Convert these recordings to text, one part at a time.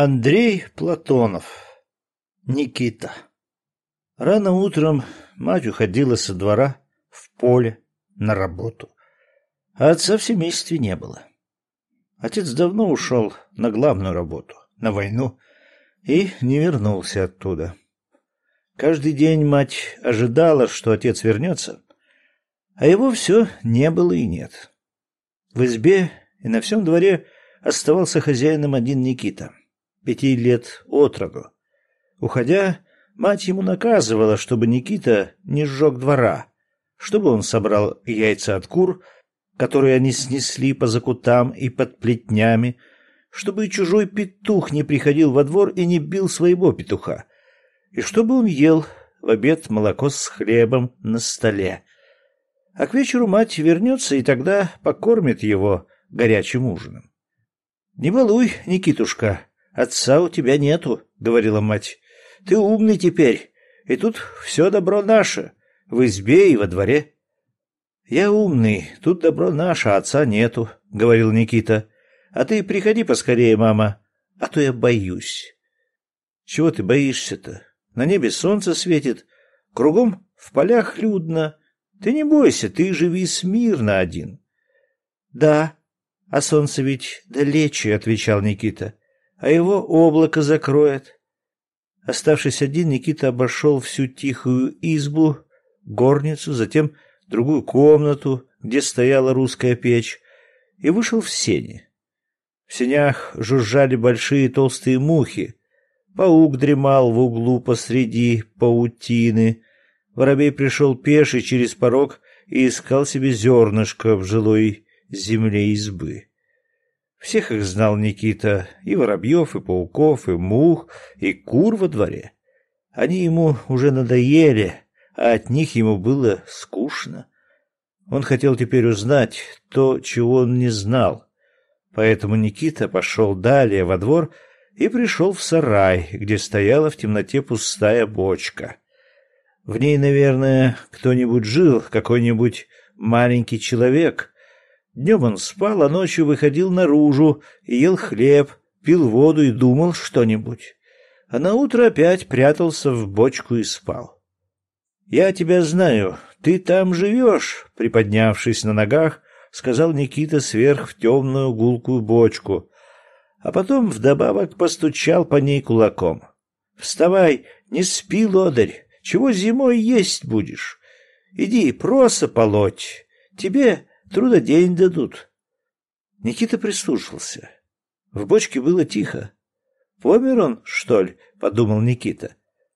Андрей Платонов. Никита. Рано утром мать уходила со двора в поле на работу, а отца в семействе не было. Отец давно ушел на главную работу, на войну, и не вернулся оттуда. Каждый день мать ожидала, что отец вернется, а его все не было и нет. В избе и на всем дворе оставался хозяином один Никита пяти лет от роду. Уходя, мать ему наказывала, чтобы Никита не сжег двора, чтобы он собрал яйца от кур, которые они снесли по закутам и под плетнями, чтобы чужой петух не приходил во двор и не бил своего петуха, и чтобы он ел в обед молоко с хлебом на столе. А к вечеру мать вернется и тогда покормит его горячим ужином. «Не балуй, Никитушка», Отца у тебя нету, говорила мать. Ты умный теперь, и тут все добро наше, в избе и во дворе. Я умный, тут добро наше, а отца нету, говорил Никита. А ты приходи поскорее, мама, а то я боюсь. Чего ты боишься-то? На небе солнце светит, кругом в полях людно. Ты не бойся, ты живи смирно один. Да, а солнце ведь далече, отвечал Никита а его облако закроет. Оставшись один, Никита обошел всю тихую избу, горницу, затем другую комнату, где стояла русская печь, и вышел в сени. В сенях жужжали большие толстые мухи. Паук дремал в углу посреди паутины. Воробей пришел пеший через порог и искал себе зернышко в жилой земле избы. Всех их знал Никита, и воробьев, и пауков, и мух, и кур во дворе. Они ему уже надоели, а от них ему было скучно. Он хотел теперь узнать то, чего он не знал. Поэтому Никита пошел далее во двор и пришел в сарай, где стояла в темноте пустая бочка. В ней, наверное, кто-нибудь жил, какой-нибудь маленький человек, Днем он спал, а ночью выходил наружу ел хлеб, пил воду и думал что-нибудь. А на утро опять прятался в бочку и спал. «Я тебя знаю, ты там живешь», — приподнявшись на ногах, сказал Никита сверх в темную гулкую бочку, а потом вдобавок постучал по ней кулаком. «Вставай, не спи, лодырь, чего зимой есть будешь? Иди, проса полоть, тебе Трудодень дадут. Никита прислушался. В бочке было тихо. Помер он, что ли? подумал Никита.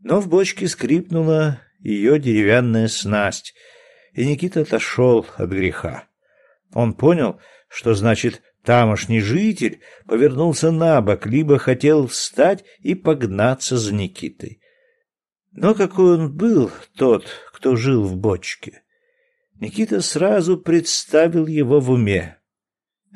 Но в бочке скрипнула ее деревянная снасть, и Никита отошел от греха. Он понял, что значит тамошний житель повернулся на бок, либо хотел встать и погнаться за Никитой. Но какой он был, тот, кто жил в бочке? Никита сразу представил его в уме.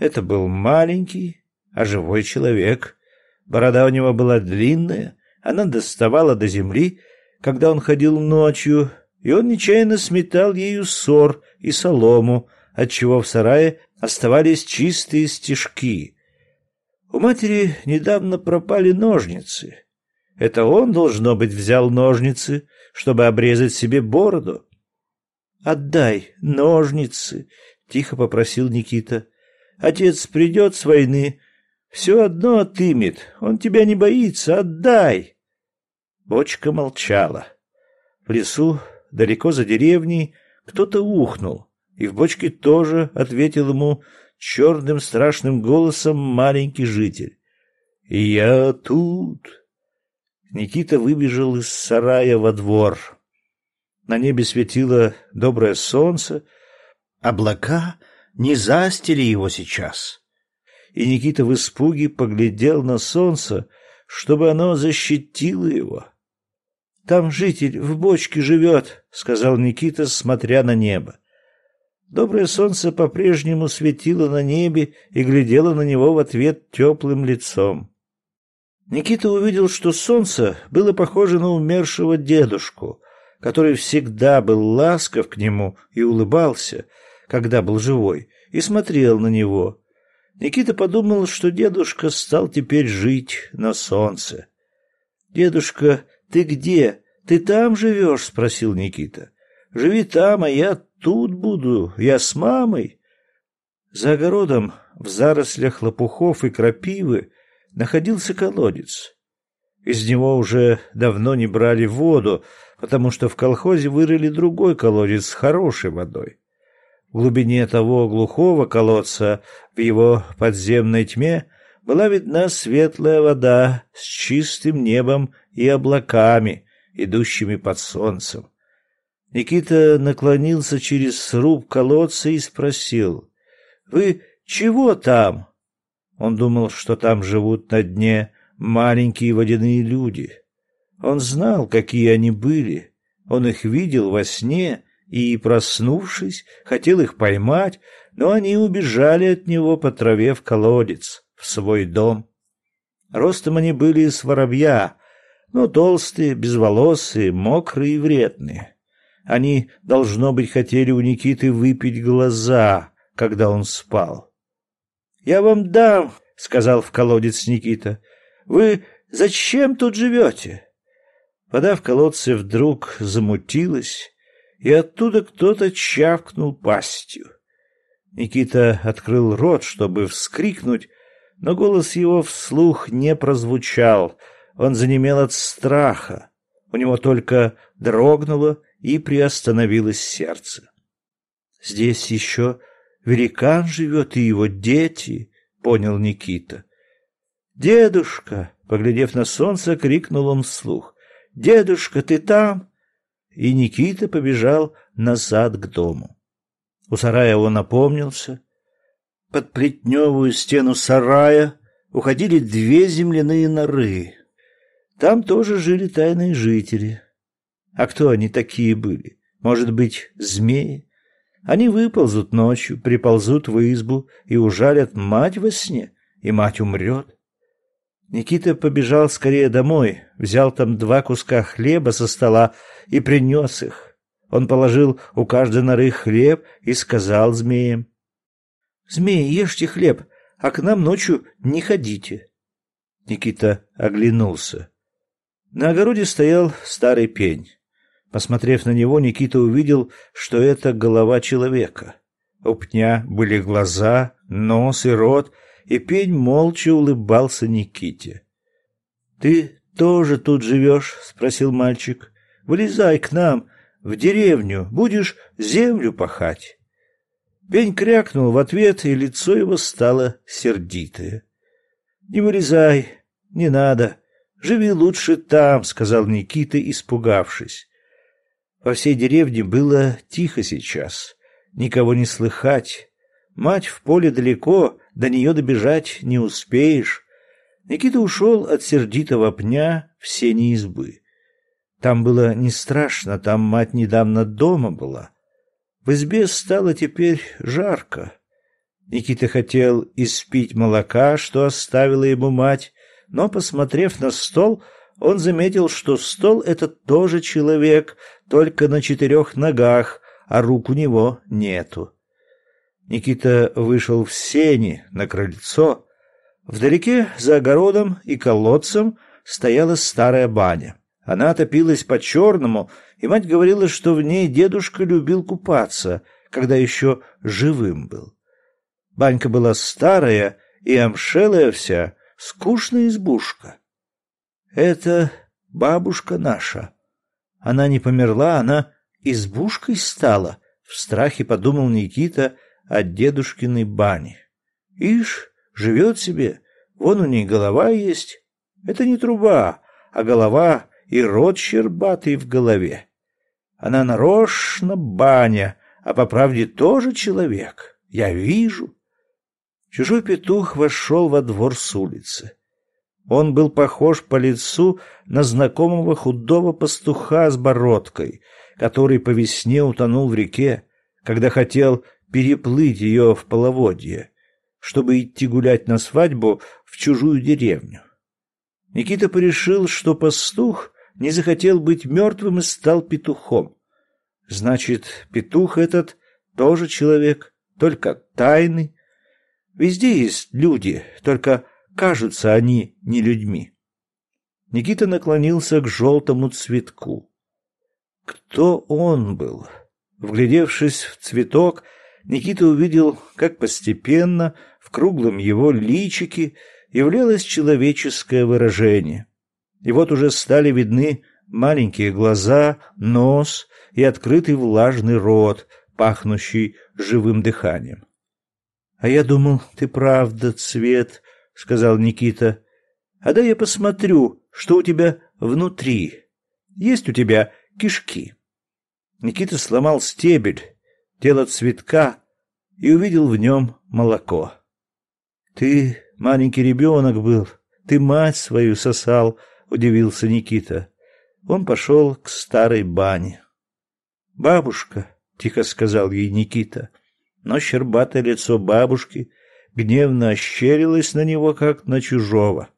Это был маленький, а живой человек. Борода у него была длинная, она доставала до земли, когда он ходил ночью, и он нечаянно сметал ею сор и солому, отчего в сарае оставались чистые стежки. У матери недавно пропали ножницы. Это он, должно быть, взял ножницы, чтобы обрезать себе бороду. Отдай ножницы, тихо попросил Никита. Отец придет с войны, все одно отымет. Он тебя не боится, отдай. Бочка молчала. В лесу, далеко за деревней, кто-то ухнул, и в бочке тоже ответил ему черным страшным голосом маленький житель. «Я тут!» Никита выбежал из сарая во двор. На небе светило доброе солнце, облака не застили его сейчас. И Никита в испуге поглядел на солнце, чтобы оно защитило его. «Там житель в бочке живет», — сказал Никита, смотря на небо. Доброе солнце по-прежнему светило на небе и глядело на него в ответ теплым лицом. Никита увидел, что солнце было похоже на умершего дедушку, который всегда был ласков к нему и улыбался, когда был живой, и смотрел на него. Никита подумал, что дедушка стал теперь жить на солнце. «Дедушка, ты где? Ты там живешь?» — спросил Никита. «Живи там, а я тут буду. Я с мамой». За огородом, в зарослях лопухов и крапивы, находился колодец. Из него уже давно не брали воду, потому что в колхозе вырыли другой колодец с хорошей водой. В глубине того глухого колодца, в его подземной тьме, была видна светлая вода с чистым небом и облаками, идущими под солнцем. Никита наклонился через сруб колодца и спросил, «Вы чего там?» Он думал, что там живут на дне маленькие водяные люди. Он знал, какие они были. Он их видел во сне и, проснувшись, хотел их поймать, но они убежали от него по траве в колодец, в свой дом. Ростом они были с воробья, но толстые, безволосые, мокрые и вредные. Они, должно быть, хотели у Никиты выпить глаза, когда он спал. «Я вам дам», — сказал в колодец Никита. «Вы зачем тут живете?» Вода в колодце вдруг замутилась, и оттуда кто-то чавкнул пастью. Никита открыл рот, чтобы вскрикнуть, но голос его вслух не прозвучал. Он занемел от страха. У него только дрогнуло и приостановилось сердце. «Здесь еще великан живет и его дети», — понял Никита. «Дедушка!» — поглядев на солнце, крикнул он вслух. «Дедушка, ты там?» И Никита побежал назад к дому. У сарая он напомнился. Под плетневую стену сарая уходили две земляные норы. Там тоже жили тайные жители. А кто они такие были? Может быть, змеи? Они выползут ночью, приползут в избу и ужалят мать во сне, и мать умрет. Никита побежал скорее домой, взял там два куска хлеба со стола и принес их. Он положил у каждой норы хлеб и сказал змеям. «Змеи, ешьте хлеб, а к нам ночью не ходите». Никита оглянулся. На огороде стоял старый пень. Посмотрев на него, Никита увидел, что это голова человека. У пня были глаза, нос и рот — и пень молча улыбался Никите. «Ты тоже тут живешь?» — спросил мальчик. «Вылезай к нам, в деревню, будешь землю пахать». Пень крякнул в ответ, и лицо его стало сердитое. «Не вылезай, не надо, живи лучше там», — сказал Никита, испугавшись. Во всей деревне было тихо сейчас, никого не слыхать. Мать в поле далеко, до нее добежать не успеешь. Никита ушел от сердитого пня в сени избы. Там было не страшно, там мать недавно дома была. В избе стало теперь жарко. Никита хотел испить молока, что оставила ему мать, но, посмотрев на стол, он заметил, что стол — это тоже человек, только на четырех ногах, а рук у него нету. Никита вышел в сени на крыльцо. Вдалеке, за огородом и колодцем, стояла старая баня. Она топилась по-черному, и мать говорила, что в ней дедушка любил купаться, когда еще живым был. Банька была старая и обшелая вся, скучная избушка. Это бабушка наша. Она не померла, она избушкой стала, в страхе подумал Никита — от дедушкиной бани. Ишь, живет себе, вон у ней голова есть. Это не труба, а голова и рот щербатый в голове. Она нарочно баня, а по правде тоже человек. Я вижу. Чужой петух вошел во двор с улицы. Он был похож по лицу на знакомого худого пастуха с бородкой, который по весне утонул в реке, когда хотел переплыть ее в половодье, чтобы идти гулять на свадьбу в чужую деревню. Никита порешил, что пастух не захотел быть мертвым и стал петухом. Значит, петух этот тоже человек, только тайный. Везде есть люди, только кажутся они не людьми. Никита наклонился к желтому цветку. Кто он был? Вглядевшись в цветок, Никита увидел, как постепенно в круглом его личике являлось человеческое выражение. И вот уже стали видны маленькие глаза, нос и открытый влажный рот, пахнущий живым дыханием. — А я думал, ты правда цвет, — сказал Никита. — А да я посмотрю, что у тебя внутри. Есть у тебя кишки. Никита сломал стебель, тело цветка и увидел в нем молоко. Ты маленький ребенок был, ты мать свою сосал, удивился Никита. Он пошел к старой бане. Бабушка, тихо сказал ей Никита, но щербатое лицо бабушки гневно ощерилось на него, как на чужого.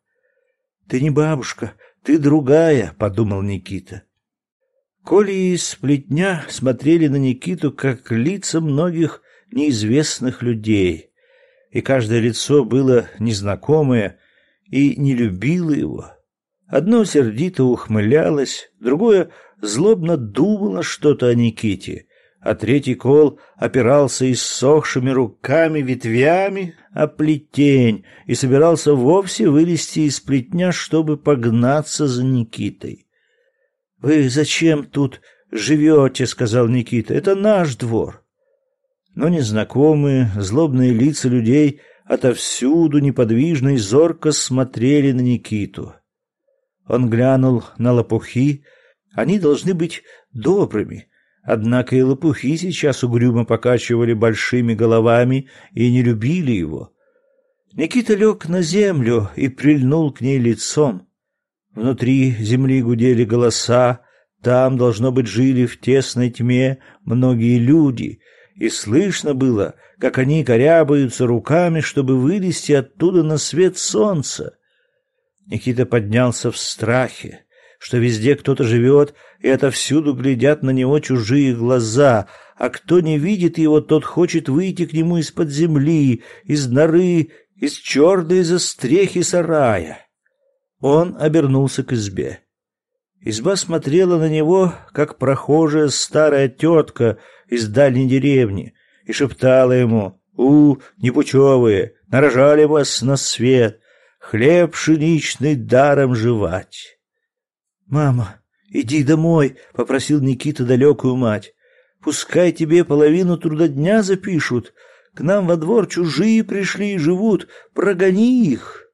Ты не бабушка, ты другая, подумал Никита. Коля и сплетня смотрели на Никиту, как лица многих неизвестных людей, и каждое лицо было незнакомое и не любило его. Одно сердито ухмылялось, другое злобно думало что-то о Никите, а третий кол опирался иссохшими руками ветвями о плетень и собирался вовсе вылезти из плетня, чтобы погнаться за Никитой. — Вы зачем тут живете? — сказал Никита. — Это наш двор. Но незнакомые, злобные лица людей отовсюду неподвижно и зорко смотрели на Никиту. Он глянул на лопухи. Они должны быть добрыми, Однако и лопухи сейчас угрюмо покачивали большими головами и не любили его. Никита лег на землю и прильнул к ней лицом. Внутри земли гудели голоса, там, должно быть, жили в тесной тьме многие люди, и слышно было, как они корябаются руками, чтобы вылезти оттуда на свет солнца. Никита поднялся в страхе что везде кто-то живет, и отовсюду глядят на него чужие глаза, а кто не видит его, тот хочет выйти к нему из-под земли, из норы, из черной застрехи сарая. Он обернулся к избе. Изба смотрела на него, как прохожая старая тетка из дальней деревни, и шептала ему «У, непучевые, нарожали вас на свет, хлеб пшеничный даром жевать». «Мама, иди домой», — попросил Никита далекую мать. «Пускай тебе половину трудодня запишут. К нам во двор чужие пришли и живут. Прогони их».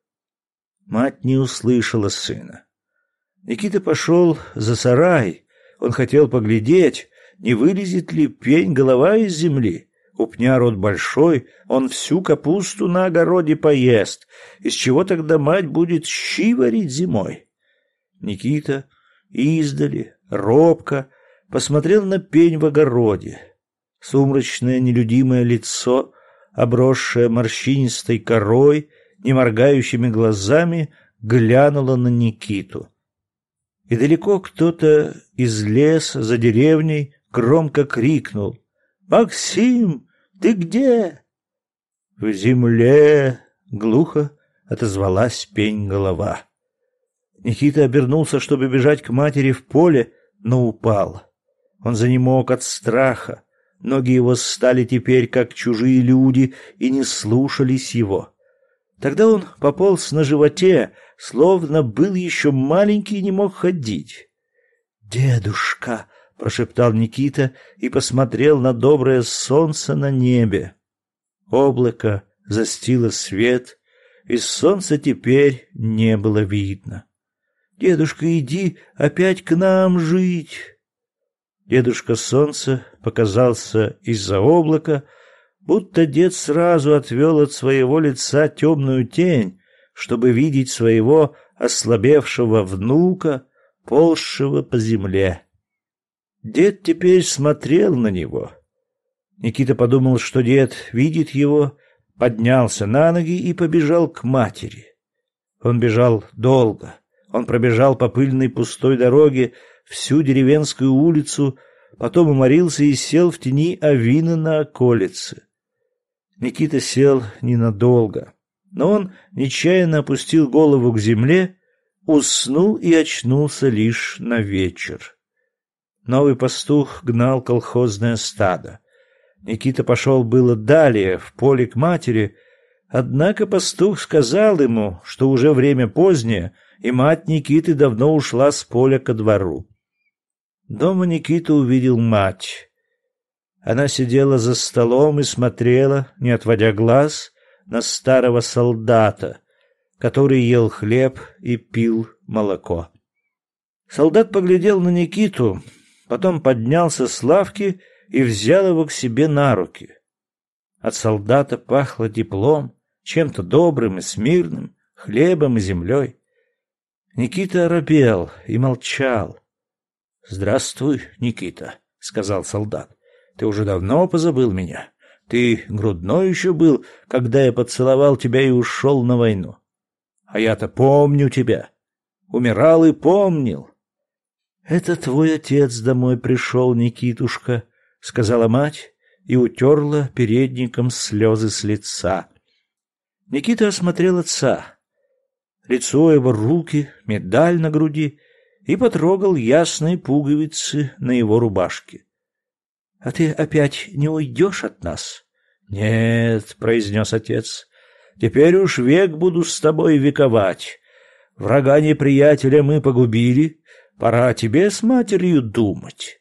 Мать не услышала сына. Никита пошел за сарай. Он хотел поглядеть, не вылезет ли пень голова из земли. У пня рот большой, он всю капусту на огороде поест. Из чего тогда мать будет щи варить зимой? Никита издали, робко, посмотрел на пень в огороде. Сумрачное нелюдимое лицо, обросшее морщинистой корой, неморгающими глазами, глянуло на Никиту. И далеко кто-то из леса за деревней громко крикнул «Максим, ты где?» В земле глухо отозвалась пень голова. Никита обернулся, чтобы бежать к матери в поле, но упал. Он занемог от страха. Ноги его стали теперь как чужие люди и не слушались его. Тогда он пополз на животе, словно был еще маленький и не мог ходить. «Дедушка!» — прошептал Никита и посмотрел на доброе солнце на небе. Облако застило свет, и солнца теперь не было видно. Дедушка, иди опять к нам жить. Дедушка Солнце показался из-за облака, будто дед сразу отвел от своего лица темную тень, чтобы видеть своего ослабевшего внука, ползшего по земле. Дед теперь смотрел на него. Никита подумал, что дед видит его, поднялся на ноги и побежал к матери. Он бежал долго. Он пробежал по пыльной пустой дороге всю деревенскую улицу, потом уморился и сел в тени авина на околице. Никита сел ненадолго, но он нечаянно опустил голову к земле, уснул и очнулся лишь на вечер. Новый пастух гнал колхозное стадо. Никита пошел было далее, в поле к матери, однако пастух сказал ему, что уже время позднее, и мать Никиты давно ушла с поля ко двору. Дома Никита увидел мать. Она сидела за столом и смотрела, не отводя глаз, на старого солдата, который ел хлеб и пил молоко. Солдат поглядел на Никиту, потом поднялся с лавки и взял его к себе на руки. От солдата пахло теплом, чем-то добрым и смирным, хлебом и землей. Никита оробел и молчал. «Здравствуй, Никита», — сказал солдат. «Ты уже давно позабыл меня. Ты грудной еще был, когда я поцеловал тебя и ушел на войну. А я-то помню тебя. Умирал и помнил». «Это твой отец домой пришел, Никитушка», — сказала мать и утерла передником слезы с лица. Никита осмотрел отца. Лицо его, руки, медаль на груди и потрогал ясные пуговицы на его рубашке. — А ты опять не уйдешь от нас? — Нет, — произнес отец, — теперь уж век буду с тобой вековать. Врага неприятеля мы погубили, пора тебе с матерью думать.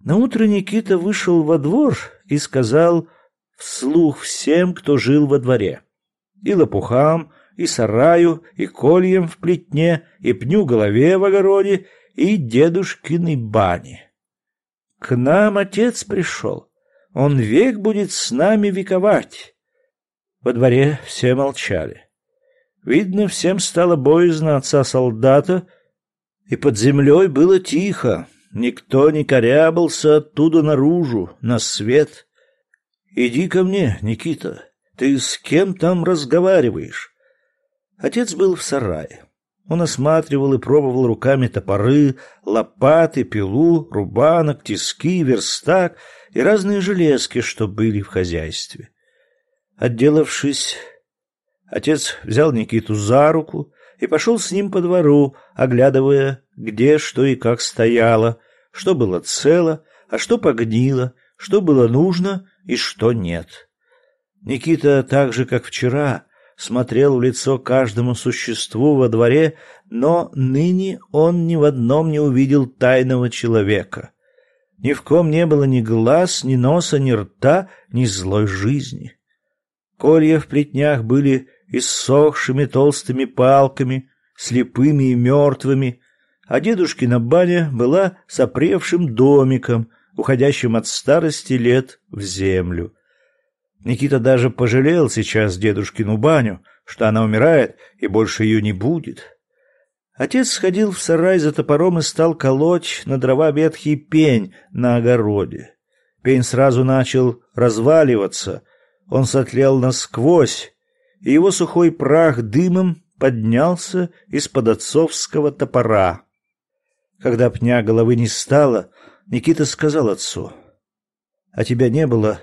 Наутро Никита вышел во двор и сказал вслух всем, кто жил во дворе. И лопухам, и сараю, и кольям в плетне, и пню голове в огороде, и дедушкиной бане. К нам отец пришел. Он век будет с нами вековать. Во дворе все молчали. Видно, всем стало боязно отца солдата, и под землей было тихо. Никто не корябался оттуда наружу, на свет. Иди ко мне, Никита. Ты с кем там разговариваешь? Отец был в сарае. Он осматривал и пробовал руками топоры, лопаты, пилу, рубанок, тиски, верстак и разные железки, что были в хозяйстве. Отделавшись, отец взял Никиту за руку и пошел с ним по двору, оглядывая, где что и как стояло, что было цело, а что погнило, что было нужно и что нет. Никита, так же, как вчера, смотрел в лицо каждому существу во дворе, но ныне он ни в одном не увидел тайного человека. Ни в ком не было ни глаз, ни носа, ни рта, ни злой жизни. Колья в плетнях были иссохшими толстыми палками, слепыми и мертвыми, а дедушкина баня была сопревшим домиком, уходящим от старости лет в землю. Никита даже пожалел сейчас дедушкину баню, что она умирает и больше ее не будет. Отец сходил в сарай за топором и стал колоть на дрова ветхий пень на огороде. Пень сразу начал разваливаться, он сотлел насквозь, и его сухой прах дымом поднялся из-под отцовского топора. Когда пня головы не стало, Никита сказал отцу, «А тебя не было,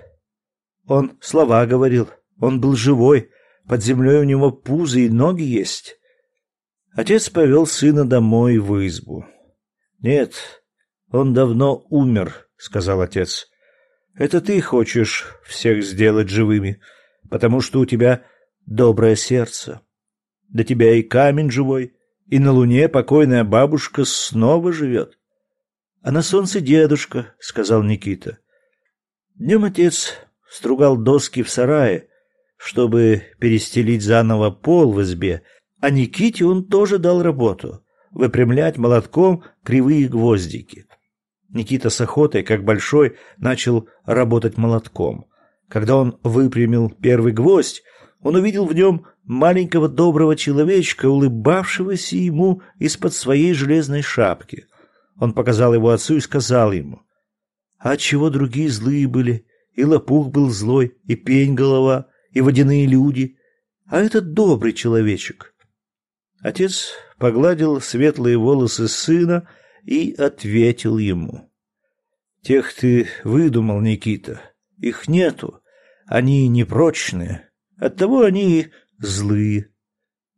он слова говорил. Он был живой. Под землей у него пузо и ноги есть. Отец повел сына домой в избу. «Нет, он давно умер», — сказал отец. «Это ты хочешь всех сделать живыми, потому что у тебя доброе сердце. До тебя и камень живой, и на луне покойная бабушка снова живет». «А на солнце дедушка», — сказал Никита. Днем отец стругал доски в сарае, чтобы перестелить заново пол в избе, а Никите он тоже дал работу — выпрямлять молотком кривые гвоздики. Никита с охотой, как большой, начал работать молотком. Когда он выпрямил первый гвоздь, он увидел в нем маленького доброго человечка, улыбавшегося ему из-под своей железной шапки. Он показал его отцу и сказал ему, «А чего другие злые были? И лопух был злой, и пень голова, и водяные люди, а этот добрый человечек. Отец погладил светлые волосы сына и ответил ему. Тех ты выдумал, Никита, их нету. они непрочные, оттого они злые.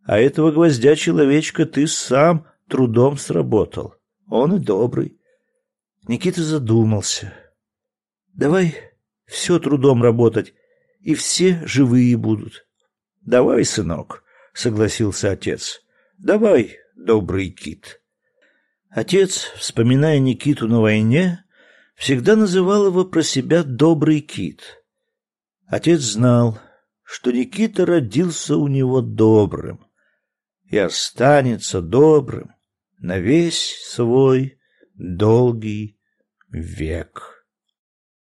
А этого гвоздя-человечка ты сам трудом сработал. Он и добрый. Никита задумался. Давай все трудом работать, и все живые будут. Давай, сынок, согласился отец. Давай, добрый кит. Отец, вспоминая Никиту на войне, всегда называл его про себя добрый кит. Отец знал, что Никита родился у него добрым и останется добрым на весь свой долгий век.